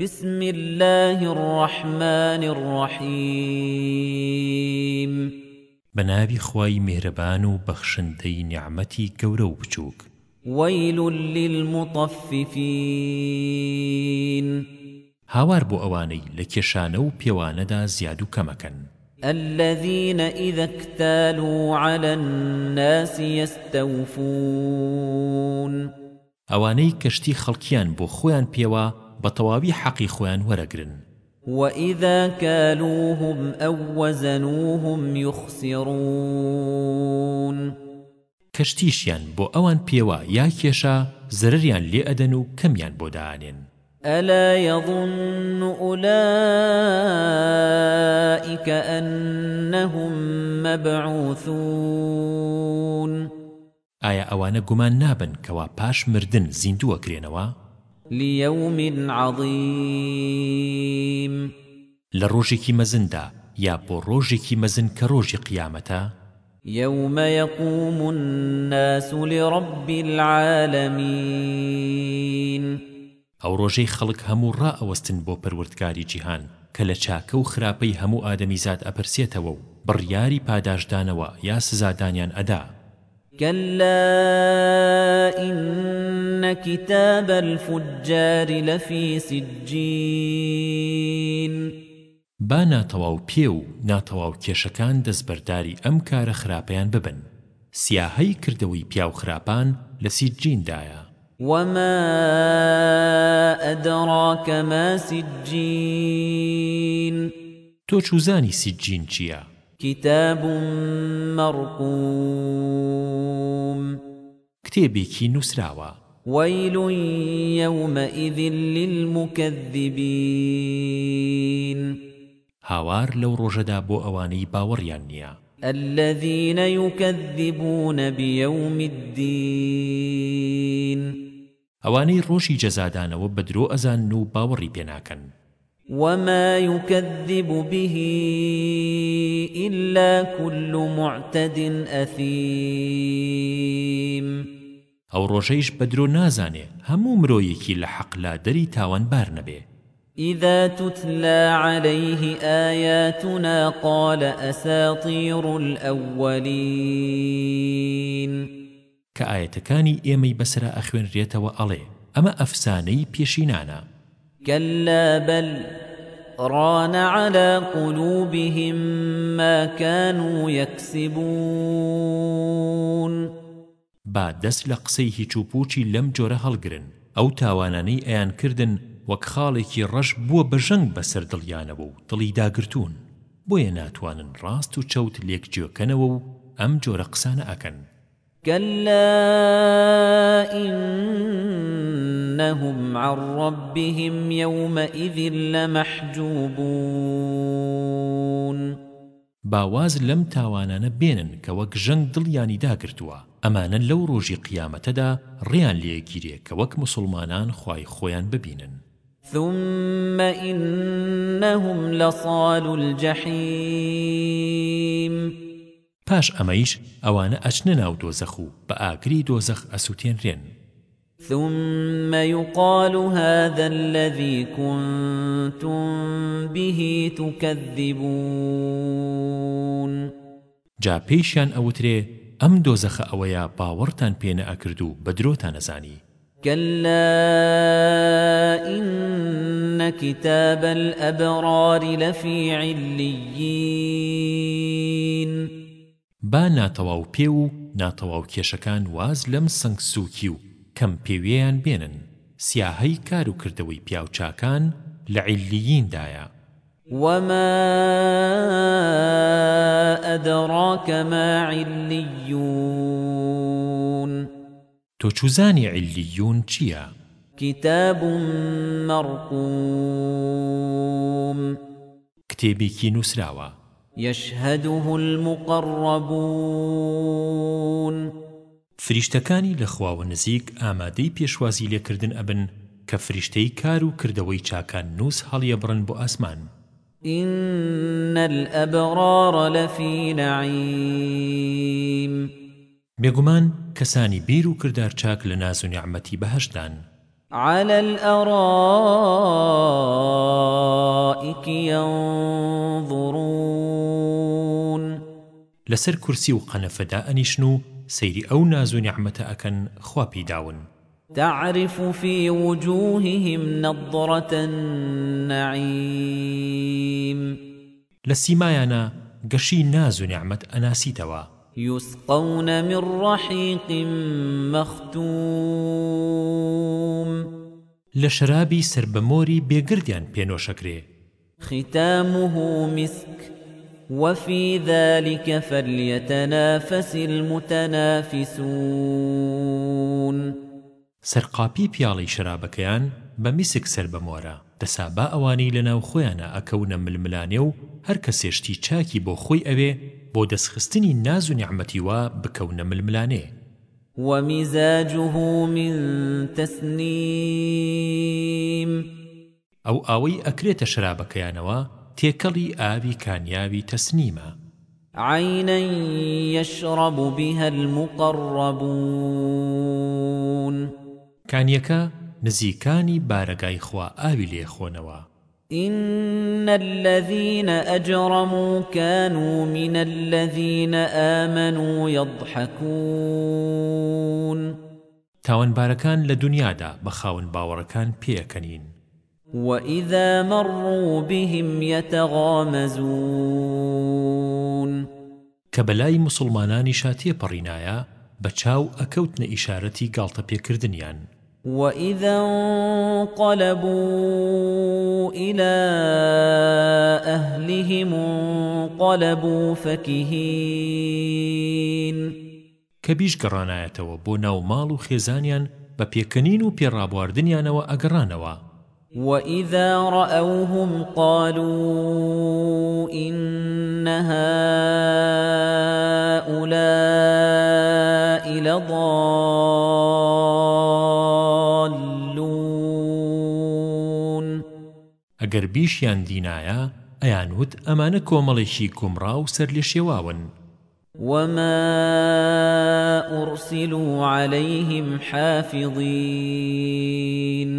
بسم الله الرحمن الرحيم بنابي خواي مهربان وبخشنتي نعمتي كورو بچوك ويل للمطففين هاوار بو اواني لكشانو بيواندا زيادو كمكن الذين إذا اكتالوا على الناس يستوفون اواني كشتي خلقيان بو خوان بيوا بە تەواوی حەقی خۆیان وەرەگرن وإذا كالوهم أو وزنوهم يخسرون كشتيشيان بو أوان بيوا يا كيشا زرريان لأدنو كميان بودانين ألا يظن أولئك أنهم مبعوثون ئایا ئەوانە گومان نابن کەوا پاش مردن زیندووە کرێنەوە؟ ليوم عظيم لروجك مزندا يا بروجك مزن كروج قيامته يوم يقوم الناس لرب العالمين او روجي خلق همو را اوستن بو پروردگاری جهان کل چاکو خراپی همو آدمی زاد اپرسیتو بریاری پاداشدانوا یا سزادانیان ادا كلا إن كتاب الفجار لفي سجين با ناتەواو پێ و ناتەواو کێشەکان دەستبەرداری ئەم کارە خراپەیان ببن سیاهەی کردەوەی پیا و خراپان لە سیجیندایە وما ئەدڕاکەمە سیجین تۆ چوزانی سیجین چییە؟ كتاب مرقوم كتابيكي نسراوة ويل يومئذ للمكذبين هاوار لو رجدا بو اواني باوريان نيا الذين يكذبون بيوم الدين اواني روشي جزادان وبدرو ازان نو باوري بيناكن وما يكذب به إلا كل معتد أثيم أو رجيش بدرو نازاني همو مرويكي لحق لا دري تاوان بارنبي إذا تتلى عليه آياتنا قال أساطير الأولين كآيتكاني إيمي بسرا أخوين ريتا وألي أما أفساني بيشينانا كلا بل ران على قلوبهم ما كانوا يكسبون با دەست لە قسەی هیچ و پوچی لەم جۆرە هەڵگرن ئەو تاوانانەی ئەیان کردن وەک خاڵێکی ڕەش بووە بەژەنگ بەسەر دڵیانەوە و دڵی داگرتوون بۆیە ناتوانن ڕاست و چەوت لێکگوێکەنەوە و ئەم جۆرە قسانە ئەکەن كلا إنهم عن ربهم يومئذ لمحجوبون باواز لەم تاوانانە بێنن کە وەک ژەنگ دڵیانی داگرتووە ئەمانە لەو ڕۆژی قیامەتەدا ڕیان لێگیرێ کە وەک مسلمانان خوای خۆیان ببینن ثم إنهم لصال الجحيم پاش ئەمەیش ئەوانە ئەچنە ناو دۆزەخ و بە ئاگری دۆزەخ ئەسووتێنرێن ثم يقال هذا الذي كنتم به تكذبون جا پێیشیان ئەوترێ ئەم دۆزەخە ئەوەیە باوەڕتان پێنە ئەکرد و بە درۆتان نەزانی كلا إن كتاب الأبرار لفي عليين با ناتەواو پێ و ناتەواو کێشەکان واز لەم سنگسووکی و کەم پێویان بێنن سیاهەی کار و کردەوەی پیاوچاکان لە علییندایە وما أدراك ما عليون تجوزان عليون چيا كتاب مرقوم كتابي كي نسراوه يشهده المقربون فریشتەکانی لە خواوە نزیک ئامادەی پێشوازی لێکردن ئەبن کە فریشتەی کار و کردەوەی چاکان نووس هەڵیەبڕن بۆ ئاسمان إن الأبرار لفي نعيم بيغمان كساني بيرو كردار چاك لناز نعمتي بهشتان على الأرائك ينظرون لەسەر کورسی و قەنەفەدا ئەنیشن و سەیری ئەو ناز و نعمەتە ئەکەن خوا پیداون تعرف في وجوههم نظرة النعيم لسيمايانا قشي ناز نعمت أناسيتوا يسقون من رحيق مختوم لشرابي سربموري بيقرديان بينو شكري ختامه مسك وفي ذلك فليتنافس المتنافسون سەرقاپی پیاڵی شرابەکەیان بە میسک سەر بەمۆرە دەسا با ئەوانی لەناو خۆیانە ئەکەونە ململانێ و هەر کە سێشتی چاکی بۆ خۆی ئەوێ بۆ دەستخستنی ناز و نیعممەتیوا بکەونە ململانێ وەمیزاجه من تەسنیم ئەو ئاوەی ئەکرێتە شرابەکەیانەوە تێکەڵی ئاوی کانیاوی تەسنیمە عینا يشرب بها المقربون کانیەکە نزیکانی بارگای خوا ئاوی لێخۆنەوە إن الذين أجرموا كانوا من الذين آمنوا يضحكون تاوان باركان لدنيا دا بخاون باوركان بيكنين وإذا مروا بهم يتغامزون كبلاي مسلمانان شاتية برينايا بچاو أكوتن إشارتي قالت بيكردنيان وإذا انقلبوا إلى أهلهم انقلبوا فكهين كبيش قرانايتو بوناو مالو خيزانيان بپێکەنین و پێڕابواردنیانەوە ئەگەڕانەوە وَإِذَا رَأَوْهُمْ قَالُوا إِنَّ هَؤُلَاءِ لَضَالُّونَ ئەگەر بیشیان دینایە ئەیان وت ئەمانە کۆمەڵێکی کومڕا و سەر لە شێواون وما أرسلوا عليهم حافظين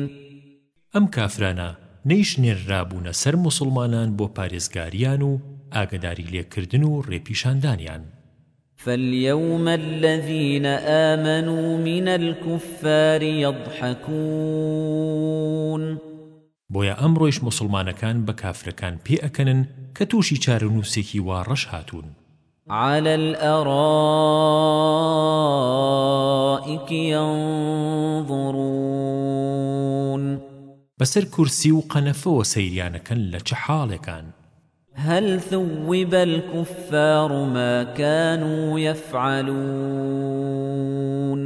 ئەم کافرانە نەیشنێرابوونە سەر مسلمانان بۆ پارێزگاریان و ئاگداری لێکردن و ڕێپیشاندانیان فاليوم الذين آمنوا من الكفار يضحكون بۆیە ئەمڕۆیش مسلمانەکان بە کافرەکان پێئەکەنن کە تووشی چارەنووسێکی وا ڕەش هاتوون على الأرائك ينظرون بەسەر کورسی و قەنەفەوە سەیریانەکەن لە چه حاڵێکان هل ثوب الكفار ما كانوا يفعلون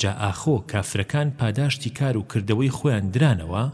جا ئاخۆ کافرەکان پاداشتی کار و کردەوەی خۆیان درانەوە